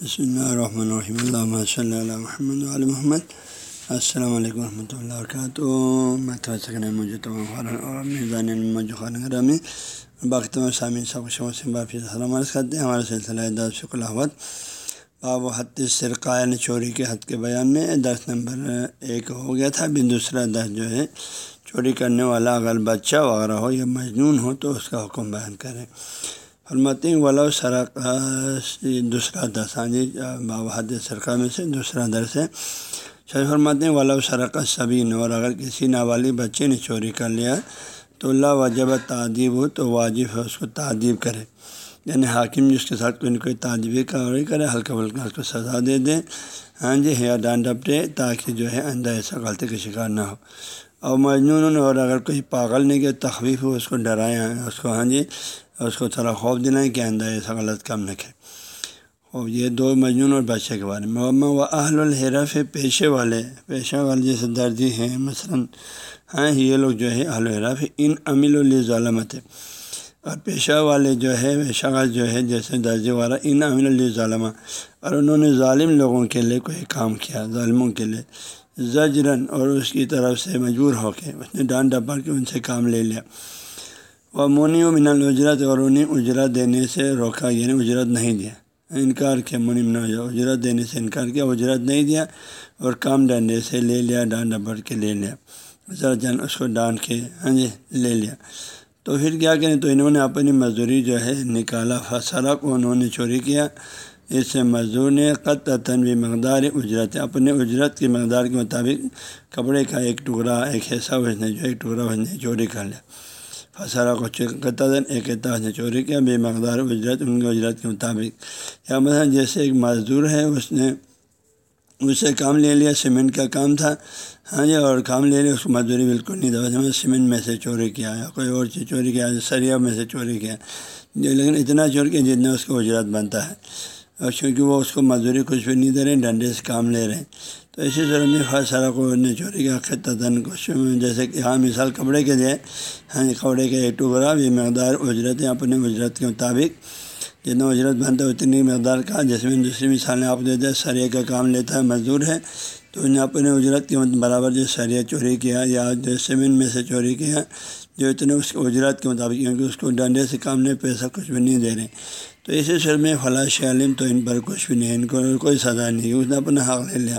بسم اللہ الرحمن الرحیم اللہ صلی اللہ محمد علیہ محمد السلام علیکم ورحمۃ اللہ وبرکاتہ میں تھوڑا سکن مجھے تمام خارن اور میزان مجھے خان گرامی باقی تمام سامعین سب سے باقی السلام عرض کرتے ہیں ہمارے سلسلہ دس شکل احمد باب و حد سرقہ یعنی چوری کے حد کے بیان میں دس نمبر ایک ہو گیا تھا ابھی دوسرا دس جو ہے چوری کرنے والا اگر بچہ وغیرہ ہو یا مجنون ہو تو اس کا حکم بیان کریں حرمتی ولا سرق دوسرا درس ہاں جی بابا سرقہ میں سے دوسرا درس ہے۔ شریف جی فرماتے ہیں ولا سرق سبین اور اگر کسی نابالغ بچے نے چوری کر لیا تو اللہ وجب تعدیب ہو تو واجب ہے اس کو تعدیب کرے۔ یعنی حاکم جس کے ساتھ کوئی نہ کوئی تعدیبی کاری کرے ہلکا پھلکا اس کو سزا دے دے۔ ہاں جی یا ڈانڈ ڈپٹے تاکہ جو ہے آئندہ ایسا غلطی کا شکار نہ ہو۔ اور مجنون اور اگر کوئی پاگل نہیں کہ تخویف ہو، اس کو ڈرائیں۔ اس کو ہاں جی اس کو تھوڑا خوف دلائیں کہ آئندہ ایسا غلط کام نہ کرے۔ اور یہ دو مجنون اور بادشاہ کے بارے میں۔ وہ اہل الحرف پیشے والے، پیشہ والے جیسے درجی ہیں، مثلاً ہاں یہ لوگ جو ہے اہل الحرف ان امل الظالمت اور پیشہ والے جو ہے شغل جو ہے، جیسے درجے والا ان امل الظالمہ اور انہوں نے ظالم لوگوں کے لیے کوئی کام کیا، ظالموں کے لیے۔ زجرن اور اس کی طرف سے مجبور ہو کے، اس نے ڈانٹ ڈپڑ کے ان سے کام لے لیا۔ وہ مونی و من الجرت اور انہیں اجرت دینے سے روکا یعنی اجرت نہیں دیا۔ انکار کیا منی من اجرت دینے سے انکار کیا، اجرت نہیں دیا اور کام ڈنڈے سے لے لیا ڈانٹ ڈپڑ کے لے لیا۔ ذرا جان اس کو ڈانٹ کے ہاں جی لے لیا۔ تو پھر کیا کریں؟ تو انہوں نے اپنی مزدوری جو ہے نکالا فسرا کو انہوں نے چوری کیا۔ اس سے مزدور نے قط تنوی مقدار اجرت، اپنے اجرت کی مقدار کے مطابق کپڑے کا ایک ٹکڑا، ایک حصہ اس نے جو ایک ٹکڑا اس نے چوری کر لیا۔ فسرا کو قطن ایک اس نے چوری کیا بے مقدار اجرت ان کی اجرت کے مطابق یا مثلاً جیسے ایک مزدور ہے اس نے اس سے کام لے لیا سیمنٹ کا کام تھا ہاں جی اور کام لے لیا اس کو مزدوری بالکل نہیں تھا سیمنٹ میں سے چوری کیا یا کوئی اور چیز چوری کیا سریا میں سے چوری کیا لیکن اتنا چور کیا جتنا اس کو اجرت بنتا ہے اور چونکہ وہ اس کو مزدوری کچھ بھی نہیں دے رہے ڈنڈے سے کام لے رہے ہیں تو اسی طرح میں ہر سارا کو نے چوری کیا خطن کچھ جیسے کہ ہاں مثال کپڑے کے لیے ہاں جی، کپڑے کے ایک ٹکڑا بھی مقدار اجرت ہے، اپنے اجرت کے مطابق۔ جتنا اجرت بنتا ہے، اتنی مقدار کا جیسے میں دوسری مثالیں آپ دیتے ہیں سریے کا کام لیتا ہے، مزدور ہے، تو انہیں اپنے اجرت کے برابر جو سریہ چوری کیا یا جو سیمنٹ میں سے چوری کیا، جو اتنے اس کے اجرت کے مطابق، کیونکہ اس کو ڈنڈے سے کام نہیں پیسہ کچھ بھی نہیں دے رہے۔ تو اسی سر میں فلاش عالم تو ان پر کچھ بھی نہیں، ان کو کوئی سزا نہیں، اس نے اپنا حق لے لیا۔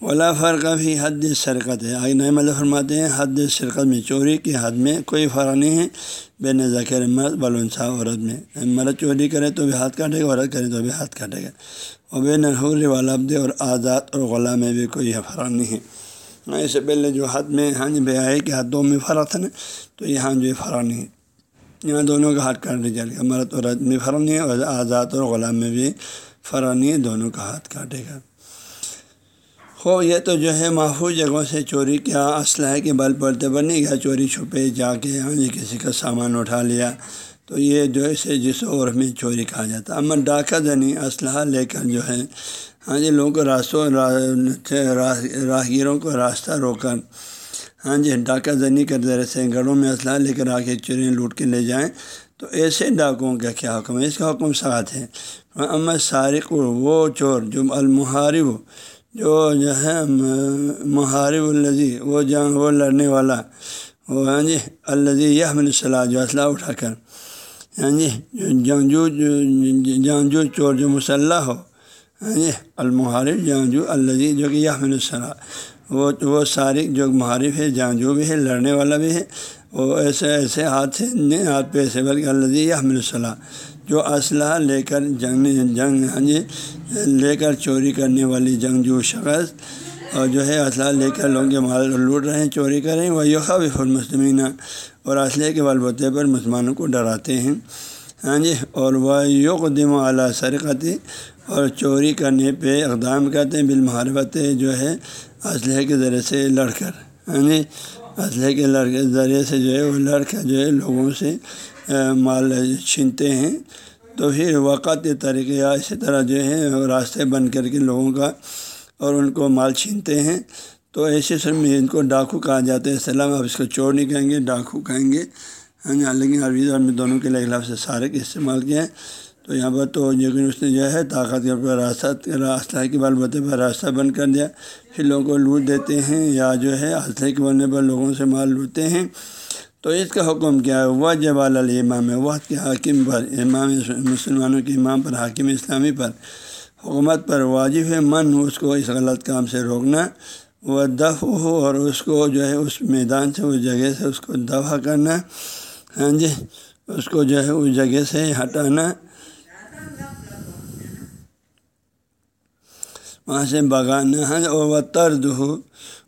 ولا فرق بھی حد شرکت ہے۔ آگے نئے مطلب فرماتے ہیں، حد شرکت میں چوری کی حد میں کوئی فرق نہیں ہے۔ بے ذکر مرد بلنسا عورت میں۔ مرد چوری کرے تو بھی ہاتھ کاٹے گا، عورت کرے تو بھی ہاتھ کاٹے گا۔ اور بے نحول والد اور آزاد اور غلام میں بھی کوئی فرق نہیں ہے۔ ہاں، اس سے پہلے جو حد میں ہاں جی، بے آئے کہ ہاتھوں میں فرق تھا نا، تو یہاں جو فرق نہیں ہے۔ یہاں دونوں کا ہاتھ کاٹ دیا گا مرد اور میں فرق نہیں ہے اور آزاد اور غلام میں بھی فرق نہیں ہے، دونوں کا ہاتھ کاٹے گا۔ ہو، یہ تو جو ہے محفوظ جگہوں سے چوری کیا اسلحہ کے بل پڑتے پر نہیں گیا، چوری چھپے جا کے ہاں جی کسی کا سامان اٹھا لیا۔ تو یہ جو ہے جس عورت میں چوری کہا جاتا۔ ہے اما ڈاکہ دنی اسلحہ لے کر جو ہے ہاں جی لوگوں کو راستوں راہگیروں کو راستہ روک کر ہاں جی ڈاکہ زنی کر ذرا سے گھروں میں اسلحہ لے کر آ کے چوریں لوٹ کے لے جائیں۔ تو ایسے ڈاکوں کا کیا حکم ہے؟ اس کا حکم ساتھ ہے۔ اما سارق، وہ چور جو المحارب جو جو ہے محارب الزی وہ جنگ وہ لڑنے والا، وہ ہاں جی الزی یہ صلاح جو اسلحہ اٹھا کر ہاں جی جنگجو جنگجو چور جو مسلح ہو ہاں جی المحارب جنگجو الزی جو کہ یہ الصلاح وہ وہ سارق جو محارف ہے جنگجو بھی ہے، لڑنے والا بھی ہے، وہ ایسے ایسے ہاتھ سے نہیں ہاتھ پہ ایسے، بلکہ الزی یہ الصلاح جو اسلحہ لے کر جنگ جنگ ہاں جی لے کر چوری کرنے والی جنگ جو شخص اور جو ہے اسلحہ لے کر لوگوں کے مال لوٹ رہے ہیں، چوری کر رہے ہیں، وہ یوخاب المسلمین اور اسلحے کے بالبتے پر مسلمانوں کو ڈراتے ہیں۔ ہاں جی اور وہ یوقدم اعلیٰ سرقتی اور چوری کرنے پہ اقدام کرتے ہیں بالمحاربت جو ہے اسلحے کے ذریعے سے لڑ کر۔ ہاں جی اسلحے کے لڑ ذریعے سے جو ہے وہ لڑ کر جو ہے لوگوں سے مال چھینتے ہیں۔ تو پھر وقت طریقے یا اسی طرح جو ہے راستے بند کر کے لوگوں کا اور ان کو مال چھینتے ہیں۔ تو ایسے سر میں ان کو ڈاکو کہا جاتا ہے، سلام، آپ اس کو چور نہیں کہیں گے، ڈاکو کہیں گے۔ ہاں جی لیکن عربی اور میں دونوں کے لیے لفظ سارے کے استعمال کیا ہے تو یہاں پر تو لیکن اس نے جو ہے، طاقت کے راستہ راستہ کے بال بوتے پر راستہ بند کر دیا۔ پھر لوگوں کو لوٹ دیتے ہیں یا جو ہے اسلحے کے بننے پر لوگوں سے مال لوٹتے ہیں۔ تو اس کا حکم کیا ہے؟ وہ جبال الامام، وقت کے حاکم پر، امام مسلمانوں کے امام پر، حاکم اسلامی پر۔ حکومت پر واجب ہے، من اس کو اس غلط کام سے روکنا۔ وہ دف ہو اور اس کو جو ہے، اس میدان سے، اس جگہ سے اس کو دفاع کرنا۔ ہاں جی اس کو جو ہے، اس جگہ سے ہٹانا۔ وہاں سے بگانا ہاں جی، اور وہ طرد ہو۔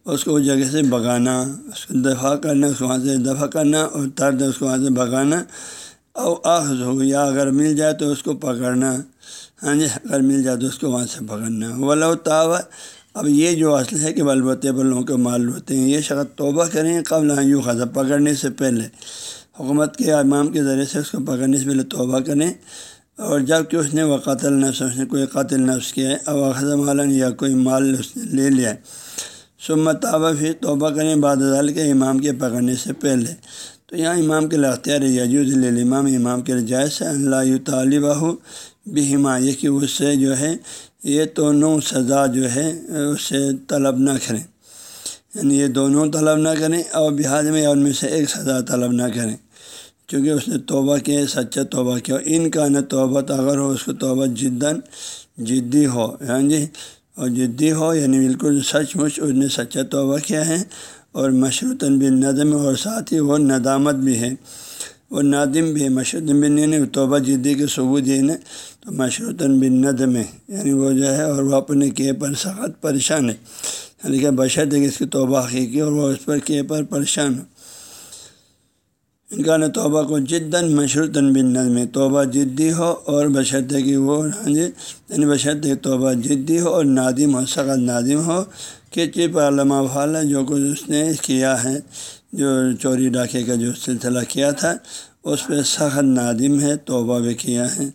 اس کو اس جگہ سے بگانا، اس کو دفاع کرنا، اس کو وہاں سے دفاع کرنا اور طرد اس کو وہاں سے بگانا۔ اور آخذ ہو یا اگر مل جائے تو اس کو پکڑنا۔ ہاں جی اگر مل جائے تو اس کو وہاں سے پکڑنا ولو تاوا اب یہ جو اصل ہے کہ بلبوتے پر لوگوں مال ہوتے ہیں۔ یہ شخص توبہ کریں قبل یوں خزہ پکڑنے سے پہلے۔ حکومت کے امام کے ذریعے سے اس کو پکڑنے سے پہلے توبہ کریں۔ اور جبکہ اس نے وہ قتل نفس، اس نے کوئی قتل نفس کیا ہے اب خزم عالن یا کوئی مال اس نے لے لیا ہے۔ سمت تابہ پھر توبہ کریں بعد کے امام کے پکڑنے سے پہلے۔ تو یہاں امام کے اختیار یجوز امام امام کے جائز سے اللہ طالبہ ہو بہما، یہ کہ اس سے جو ہے، یہ دونوں سزا جو ہے، اس سے طلب نہ کریں۔ یعنی یہ دونوں طلب نہ کریں اور بحاظ میں ان میں سے ایک سزا طلب نہ کریں۔ چونکہ اس نے توبہ کیا، سچا توبہ کیا۔ ان کا نہ توبہ اگر ہو، اس کو توبہ جدن جدی ہو۔ ہاں جی؟ اور جدی ہو یعنی بالکل سچ مچ اس نے سچا توبہ کیا ہے اور مشروطاً بن نظم اور ساتھ ہی وہ ندامت بھی ہے وہ نادم بھی ہے مشروط بن یعنی توبہ جدی کے ثبوت یہ نا تو مشروطاً بن ندم ہے یعنی وہ جو ہے، اور وہ اپنے کیے پر سخت پریشان ہے یعنی کہ بشر کہ اس کی توبہ حقیقی اور وہ اس پر کیے پر پریشان ہو ان کا توبہ کو جداً مشروطاً بن نظم توبہ جدی ہو اور بشرط کہ وہ ہاں جی یعنی بشرط توبہ جدی ہو اور نادم ہو، سخت نادم ہو، کہ چپ علامہ فعال جو کچھ اس نے کیا ہے، جو چوری ڈاکے کا جو سلسلہ کیا تھا، اس پہ سخت نادم ہے، توبہ بھی کیا ہے۔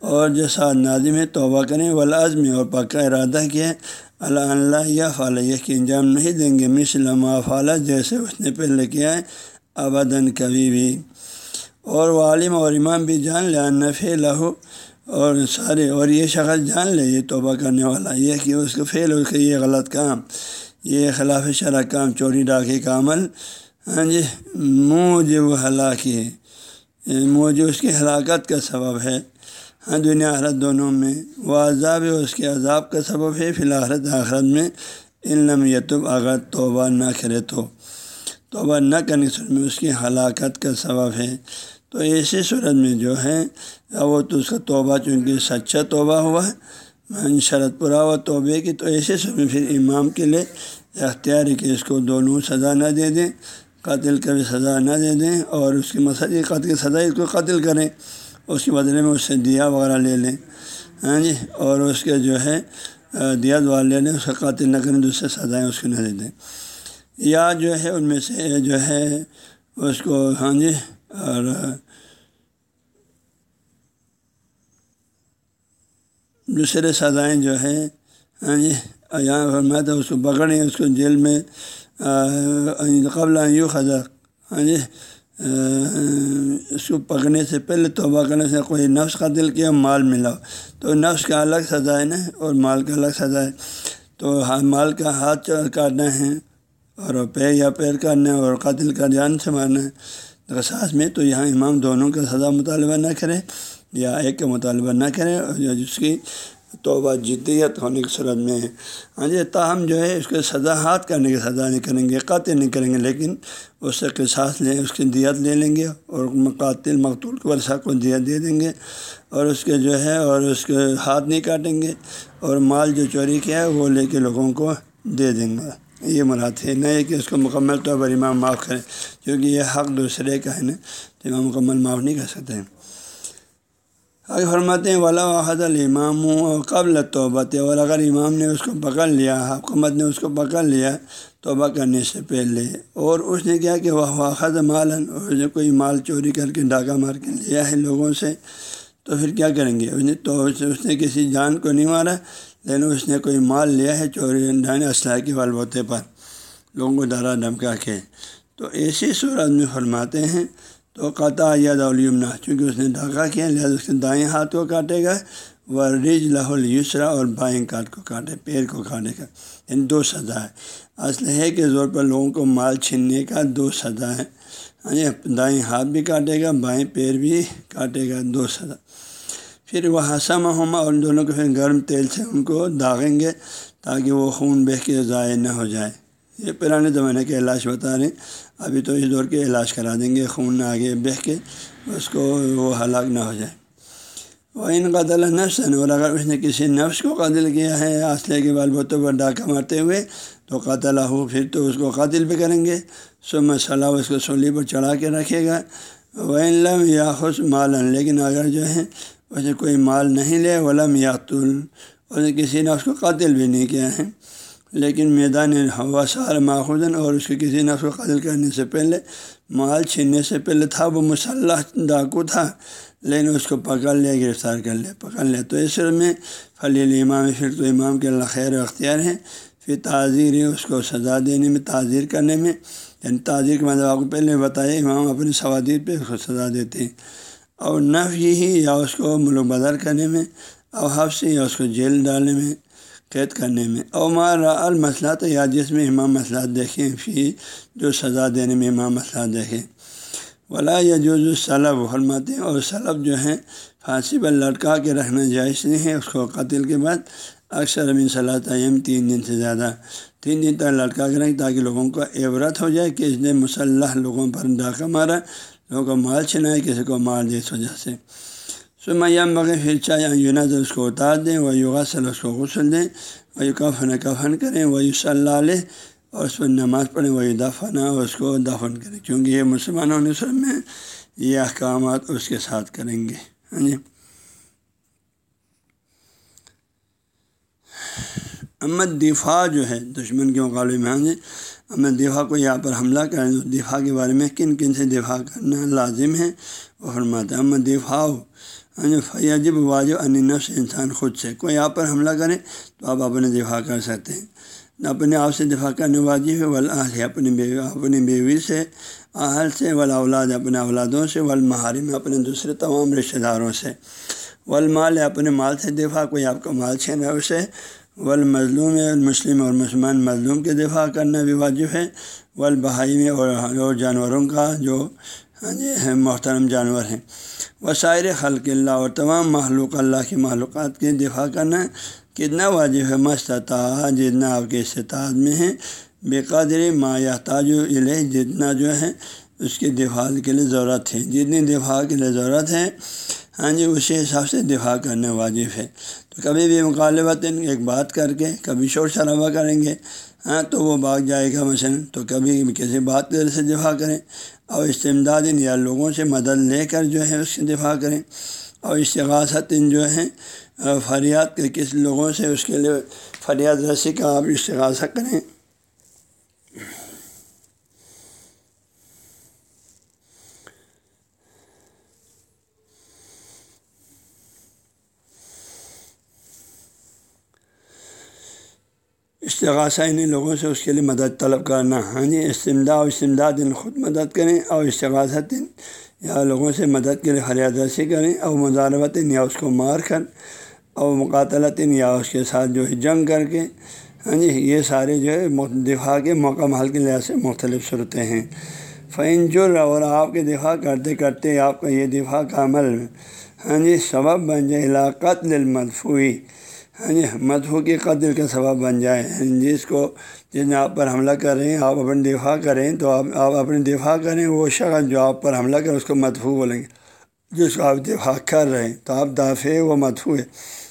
اور جو ساتھ نادم ہے، توبہ کریں ولازم اور پکا ارادہ کیا اللہ اللہ یا فعلیہ کی انجام نہیں دیں گے۔ مسلم فعال جیسے اس نے پہلے کیا ہے ابداً کبھی بھی اور وہ عالم اور امام بھی جان لے، نفع لہو اور سارے، اور یہ شخص جان لے، یہ توبہ کرنے والا، یہ کہ اس کو فیل اس کا یہ غلط کام، یہ خلاف شرح کام، چوری ڈاکی کا عمل۔ ہاں جی منہ وہ ہلاکی ہے۔ یعنی منہ اس کی ہلاکت کا سبب ہے۔ ہاں دنیا آخرت دونوں میں وہ عذاب اس کے عذاب کا سبب ہے۔ فی الحرت آخرت میں علم یتب، اگر توبہ نہ کرے تو۔ توبہ نہ کرنے صورت میں اس کی ہلاکت کا سبب ہے۔ تو ایسی صورت میں جو ہے وہ تو اس کا توبہ چونکہ سچا توبہ ہوا ہے شرط پورا ہوا توبے کی، تو ایسے صورت میں پھر امام کے لیے اختیار ہے کہ اس کو دونوں سزا نہ دے دیں، قتل کا بھی سزا نہ دے دیں، اور اس کی مسئلہ قتل کی سزا اس کو قتل کریں۔ اس کے بدلے میں اس سے دیا وغیرہ لے لیں۔ ہاں جی اور اس کے جو ہے دیا دعا لے لیں، اس کا قاتل نہ کریں، دوسرے سزائیں اس کو نہ دے دیں۔ یا جو ہے ان میں سے جو ہے اس کو ہاں جی اور دوسرے سزائیں جو ہے ہاں جی یہاں فرمایا اس کو پکڑیں، اس کو جیل میں قبل یوں خزا ہاں جی اس کو پکڑنے سے پہلے توبہ کرنے سے کوئی نفس قتل کیا، مال ملا۔ تو نفس کا الگ سزا ہے نا، اور مال کا الگ سزا ہے۔ تو ہاں، مال کا ہاتھ کاٹنا ہے۔ اور پیر یا پیر کرنا ہے اور قتل کا جان سے مارنا ہے رساس میں تو یہاں امام دونوں کا سزا مطالبہ نہ کرے یا ایک کا مطالبہ نہ کرے اور جس کی توبہ جدیت ہونے کی صورت میں ہے۔ ہاں جی تاہم جو ہے، اس کے سزا ہاتھ کرنے کی سزا نہیں کریں گے، قاتل نہیں کریں گے، لیکن اس سے قصاص لیں اس کی دیت لے لیں گے اور قاتل مقتول کے ورثہ کو دیت دے دیں گے۔ اور اس کے جو ہے، اور اس کے ہاتھ نہیں کاٹیں گے اور مال جو چوری کیا ہے، وہ لے کے لوگوں کو دے دیں گے۔ یہ مراد ہے۔ نہیں کہ اس کو مکمل طور پر امام معاف کریں، کیونکہ یہ حق دوسرے کا ہے نا، تو امام مکمل معاف نہیں کر سکتے ہیں۔ اگر فرماتے ہیں والا واحد الامام ہوں قبل توبت اور اگر امام نے اس کو پکڑ لیا، حکومت نے اس کو پکڑ لیا توبہ کرنے سے پہلے، اور اس نے کیا کہ وہ واحد مال اور جو کوئی مال چوری کر کے، ڈاکہ مار کے لیا ہے لوگوں سے، تو پھر کیا کریں گے؟ اس نے تو، اس نے کسی جان کو نہیں مارا لیکن اس نے کوئی مال لیا ہے چوری ڈھانے اسلحہ کے بل بوتے پر؟ لوگوں کو ڈرا دھمکا کے۔ تو ایسی صورت میں فرماتے ہیں، تو قطع یا دولیمنا چونکہ اس نے ڈھاکہ کیا، لہٰذا اس کے دائیں ہاتھ کو کاٹے گا وہ رج لاہول یسرا اور بائیں کاٹ کو کاٹے، پیر کو کاٹے گا یعنی دو سزا ہے۔ اصل ہے کہ زور پر لوگوں کو مال چھیننے کا دو سزا ہے۔ یعنی دائیں ہاتھ بھی کاٹے گا، بائیں پیر بھی کاٹے گا، دو سزا۔ پھر وہ حسم ہما اور ان دونوں کو پھر گرم تیل سے ان کو داغیں گے تاکہ وہ خون بہ کے ضائع نہ ہو جائے۔ یہ پرانے زمانے کے علاج بتا رہے ہیں۔ ابھی تو اس دور کے علاج کرا دیں گے، خون آگے بہ کے اس کو وہ ہلاک نہ ہو جائے۔ وہ ان قتل نفس اور اگر اس نے کسی نفس کو قتل کیا ہے، اصلے کے بال بتوں پر ڈاکہ مارتے ہوئے، تو قتل ہو پھر تو اس کو قاتل بھی کریں گے۔ سو مسئلہ اس کو سولی پر چڑھا کے رکھے گا۔ وہ لم یا خوش مالن لیکن اگر جو ہے اسے کوئی مال نہیں لے، ولم یا تل اور کسی نے اس کو قاتل بھی نہیں کیا ہے۔ لیکن میدان ہوا سار ماخوذن اور اس کے کسی نے اس کو قتل کرنے سے پہلے، مال چھیننے سے پہلے تھا، وہ مسلح ڈاکو تھا۔ لیکن اس کو پکڑ لیا، گرفتار کر لیا، پکڑ لیا۔ تو اس میں فلی امام پھر تو امام کے اللہ خیر اختیار ہے۔ پھر تعزیر ہے، اس کو سزا دینے میں تعزیر کرنے میں۔ یعنی تعزیر کے مطلب آپ کو پہلے بتایا امام اپنی سوادیر پہ اس کو سزا دیتے ہیں۔ اور نف یہی یا اس کو ملک بدر کرنے میں، اور حفظ یا اس کو جیل ڈالنے میں، قید کرنے میں۔ او مارا المسلات یا جس میں امام مسئلہ دیکھیں پھر جو سزا دینے میں امام مسئلہ دیکھیں۔ ولا یا جو جو سلب حرماتے اور سلب جو ہیں پھانسی پر لٹکا کے رکھنا جائز نہیں ہے۔ اس کو قتل کے بعد اکثر امین صلاح تعیم تین دن سے زیادہ۔ تین دن تک لٹکا کے رکھیں تاکہ لوگوں کو عبرت ہو جائے کہ اس نے مسلح لوگوں پر ڈاکہ مارا۔ لوگوں کو مال چھنائے کسی کو مار دے اس وجہ سے۔ سمیم بغیر پھر چاہے یونز اس کو اتار دیں، وہ یوگا سل اس کو غسل دیں، وہ کفن کفن کریں، وہ صلی علیہ اور اس پر نماز پڑھیں وہی دفنا اس کو دفن کریں۔ کیونکہ یہ مسلمانوں نے سر میں یہ احکامات اس کے ساتھ کریں گے۔ ہاں جی۔ امد دفاع جو ہے دشمن کے مقابلے میں ہاں جی امد دفاع کو یہاں پر حملہ کریں تو دفاع کے بارے میں کن کن سے دفاع کرنا لازم ہے؟ وہ فرماتا ہے دفاع ہاں جی، فیاجب واجب ان نفس، انسان خود سے۔ کوئی آپ پر حملہ کرے تو آپ اپنے دفاع کر سکتے ہیں۔ اپنے آپ سے دفاع کرنے واجب ہے ولاح اپنی بیوی اپنی بیوی سے۔ اہل سے ولا اولاد اپنے اولادوں سے میں اپنے دوسرے تمام رشتہ داروں سے۔ ولمال اپنے مال سے، دفاع کوئی آپ کا مال چھین ہے، اسے ول مظلوم مسلم اور مسلمان مظلوم کے دفاع کرنا بھی واجب ہے۔ ول میں اور جانوروں کا جو ہاں جی محترم جانور ہیں۔ وسائر خلق اللہ اور تمام معلوق اللہ کی معلومات کے دفاع کرنا کتنا واجب ہے؟ مستطاع جتنا آپ کے استطاعت میں ہے۔ بے قدر ما یا تاج جتنا جو ہے، اس کے دفاع کے لیے ضرورت ہے۔ جتنی دفاع کے لیے ضرورت ہے ہاں جی اسی حساب سے دفاع کرنا واجب ہے۔ تو کبھی بھی مقالبت ایک بات کر کے، کبھی شور شرابہ کریں گے ہاں تو وہ بھاگ جائے گا مثلاً۔ تو کبھی کسی بات کے سے دفاع کریں اور استمداد یا لوگوں سے مدد لے کر جو ہے اس سے دفاع کریں۔ اور استغاثت جو ہیں فریاد کے کس لوگوں سے اس کے لیے فریاد رسی کا آپ استغاثہ کریں۔ استغاثہ انہیں لوگوں سے اس کے لیے مدد طلب کرنا۔ ہاں جی استمداد و استمداد ان خود مدد کریں اور استغاثت یا لوگوں سے مدد کے لیے فریاد رسی کریں اور مزاربت یا اس کو مار کر اور مقاتلت یا اس کے ساتھ جو ہے جنگ کر کے۔ ہاں جی یہ سارے جو ہے دفاع کے موقع محل کے لحاظ سے مختلف صورتیں ہیں۔ فین جر اور آپ کے دفاع کرتے کرتے آپ کا یہ دفاع کا عمل ہاں جی سبب بن جائے علاقت للمدفوئی ہاں جی مدفوع کے قتل کا سبب بن جائے یعنی جس کو جس آپ پر حملہ کر رہے ہیں، آپ اپنے دفاع کریں تو آپ آپ اپنے دفاع کریں، وہ شخص جو آپ پر حملہ کریں اس کو مدفوع بولیں گے۔ جس کو آپ دفاع کر رہے ہیں، تو آپ دافع وہ مدفوع ہے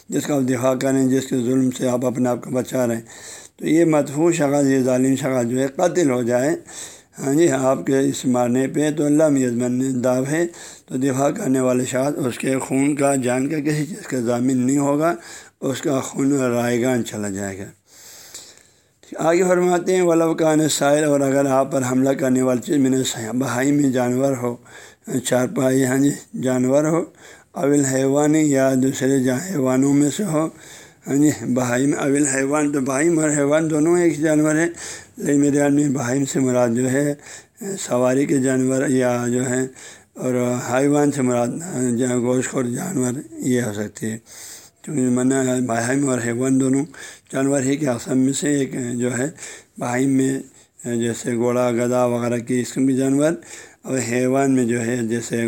جس کا آپ دفاع کریں جس کے ظلم سے آپ اپنے آپ کو بچا رہے ہیں۔ تو یہ مدفوع شخص، یہ ظالم شخص جو ہے قتل ہو جائے ہاں جی آپ کے اس مارنے پہ تو اللہ میزمن داو ہے تو دفاع کرنے والے شخص، اس کے خون کا، جان کا کسی چیز کا ضامن نہیں ہوگا۔ اس کا خون رائے گان چلا جائے گا۔ آگے فرماتے ہیں، ولو کان سائر اور اگر آپ پر حملہ کرنے والی چیز میں نے بہائی میں جانور ہو چار پائی ہاں جی جانور ہو، اول حیوانی یا دوسرے حیوانوں میں سے ہو ہاں جی بہائم اول حیوان تو بہائم اور حیوان دونوں ایک جانور ہے لیکن میرے آدمی بہائم سے مراد جو ہے، سواری کے جانور یا جو ہے، اور حیوان سے مراد ہاں جی، گوشت خور جانور یہ ہو سکتی ہے۔ کیونکہ منع ہے باہم اور حیوان دونوں جانور ہی کے اقسام میں سے ایک جو ہے باہم میں، جیسے گھوڑا، گدا وغیرہ کی قسم کے جانور، اور حیوان میں جو ہے، جیسے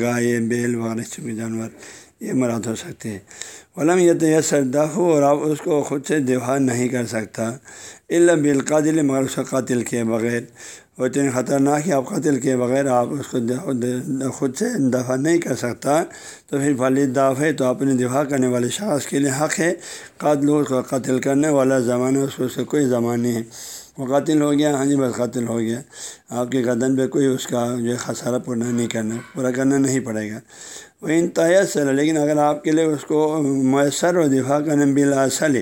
گائے، بیل وغیرہ قسم کے جانور یہ مراد ہو سکتے ہیں۔ علم یہ تو ہو اور آپ اس کو خود سے دفاع نہیں کر سکتا۔ علم بالقادل مگر اس کو قاتل کیے بغیر۔ وہ اتنے خطرناک ہے، آپ قتل کیے بغیر آپ اس کو خود سے دفاع نہیں کر سکتا۔ تو پھر فلی داف ہے، تو اپنے دفاع کرنے والے شخص کے لیے حق ہے۔ قاتل اس کو قتل کرنے والا زمانہ، اس کو اس کا کوئی زمان نہیں ہے۔ وہ قاتل ہو گیا ہاں جی بس قاتل ہو گیا۔ آپ کے قدم پہ کوئی اس کا جو ہے خسارہ پورا نہیں کرنا، پورا کرنا نہیں پڑے گا۔ وہ انتہا سر لیکن اگر آپ کے لیے اس کو میسر و دفاع کرنے بلا اصل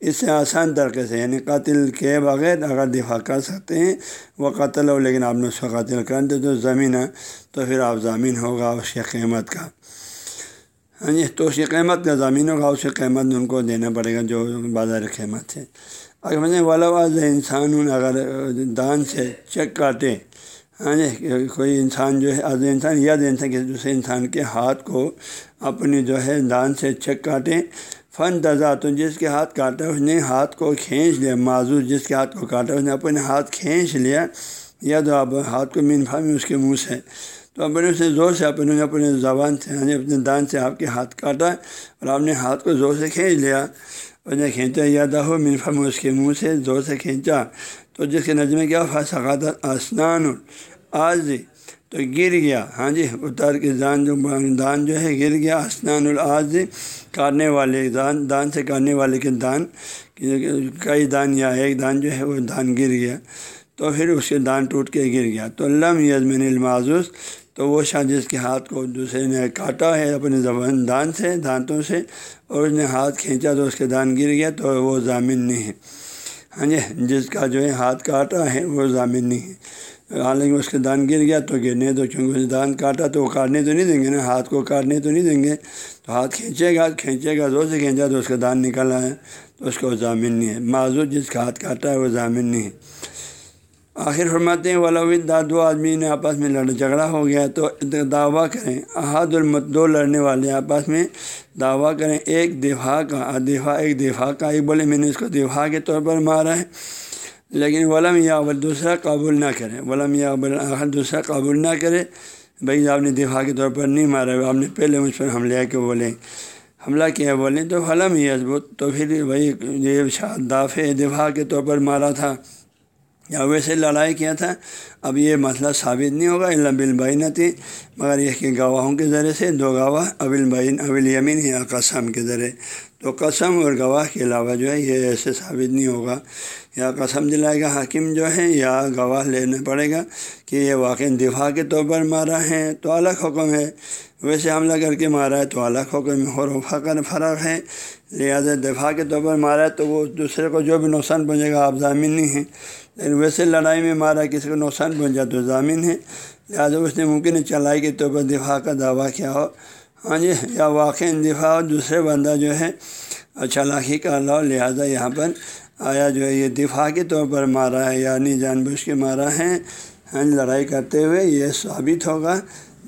اس سے آسان طریقے سے یعنی قاتل کے بغیر اگر دفاع کر سکتے ہیں، وہ قتل ہو، لیکن آپ نے اس کو قاتل کر دے تو زمین ہے، تو پھر آپ ضامین ہوگا اس کی قیمت کا۔ ہاں جی تو اس کی قیمت کا زمین ہوگا، اس کی قیمت ان کو دینا پڑے گا جو بازار قیمت ہے۔ اگر میں والا واضح انسان اگر دان سے چیک کاٹے ہاں جی کوئی انسان جو ہے آج انسان یا انسان کسی دوسرے انسان کے ہاتھ کو اپنی جو ہے دان سے چیک کاٹے فن دزا تو جس کے ہاتھ کاٹا اس نے، ہاتھ کو کھینچ لیا، معذور جس کے ہاتھ کو کاٹا اس نے، اپنے ہاتھ کھینچ لیا۔ یا تو آپ ہاتھ کو منفا میں اس کے منہ سے، تو اپنے اسے زور سے اپنے اپنے زبان سے یعنی اپنے دان سے آپ کے ہاتھ کاٹا اور آپ نے ہاتھ کو زور سے کھینچ لیا۔ اس کھینچا یا ہو منفا میں اس کے منہ سے زور سے کھینچا تو جس کے نظر کیا فسقات اسنان آج تو گر گیا ہاں جی اتار کے دان جو دان جو ہے گر گیا اسنان العاض کاٹنے والے دان دان سے کاٹنے والے کے دان کئی دان یا ایک دان جو ہے وہ دان گر گیا تو پھر اس کے دان ٹوٹ کے گر گیا تو لم یزمن المعذوس تو وہ شاہ جس کے ہاتھ کو دوسرے نے کاٹا ہے اپنے زبان دان سے دانتوں سے اور اس نے ہاتھ کھینچا تو اس کے دان گر گیا تو وہ ضامن نہیں ہے۔ ہاں جی جس کا جو ہے ہاتھ کاٹا ہے وہ ضامن نہیں ہے۔ حالانکہ اس کے دان گر گیا تو گرنے تو چونکہ اس دان کاٹا تو وہ کاٹنے تو نہیں دیں گے نا۔ ہاتھ کو کاٹنے تو نہیں دیں گے۔ تو ہاتھ کھینچے گا کھینچے گا، زور سے کھینچا تو اس کا دان نکلا ہے تو اس کو ضامن نہیں ہے۔ معذور جس کا ہاتھ کاٹا ہے وہ ضامن نہیں ہے۔ آخر فرماتے ہیں ولا دو آدمی نے آپس میں لڑ، جھگڑا ہو گیا تو دعویٰ کریں۔ احاد المت، دو لڑنے والے آپس میں دعویٰ کریں۔ ایک دفاع کا، دفاع، ایک دفاع کا۔ ایک بولے، میں نے اس کو دفاع کے طور پر مارا ہے۔ لیکن ولم یا دوسرا قابل نہ کرے۔ ولم یا آخر دوسرا قابل نہ کرے۔ بھائی، آپ نے دفاع کے طور پر نہیں مارا۔ آپ نے پہلے مجھ پر حملہ کے بولیں حملہ کیا بولیں تو فلم ہی ازبت تو پھر وہی یہ دافع دفاع کے طور پر مارا تھا۔ یا ویسے لڑائی کیا تھا، اب یہ مسئلہ ثابت نہیں ہوگا اللہ بالبین تھی۔ مگر یہ کہ گواہوں کے ذریعے سے دو گواہ ابل بین ابل یمین یا قسم کے ذریعے۔ تو قسم اور گواہ کے علاوہ جو ہے، یہ ایسے ثابت نہیں ہوگا۔ یا قسم دلائے گا حاکم جو ہے، یا گواہ لینا پڑے گا کہ یہ واقع دفاع کے طور پر مارا ہے۔ تو الگ حکم ہے۔ ویسے حملہ کر کے مارا ہے تو الگ حکم اور فقر فرق ہے لہٰذا دفاع کے طور پر مارا ہے تو وہ دوسرے کو جو بھی نقصان پہنچے گا آپ ضامن نہیں ہیں۔ لیکن ویسے لڑائی میں مارا کسی کو نقصان پہنچا تو ضامن ہے لہٰذا اس نے ممکن ہے چلائی کے طور پر دفاع کا دعویٰ کیا ہو۔ ہاں جی یا واقع دفاع ہو، دوسرے بندہ جو ہے چلاکی کا اللہ لہٰذا یہاں پر آیا جو ہے، یہ دفاع کے طور پر مارا ہے یعنی جان بوجھ کے مارا ہے۔ ہاں جی، لڑائی کرتے ہوئے یہ ثابت ہوگا۔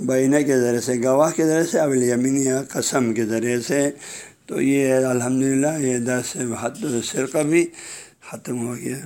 بینہ کے ذریعے سے، گواہ کے ذریعے سے، ابل یمین یا قسم کے ذریعے سے۔ تو یہ الحمد للہ یہ دس حد سرقہ بھی ختم ہو گیا۔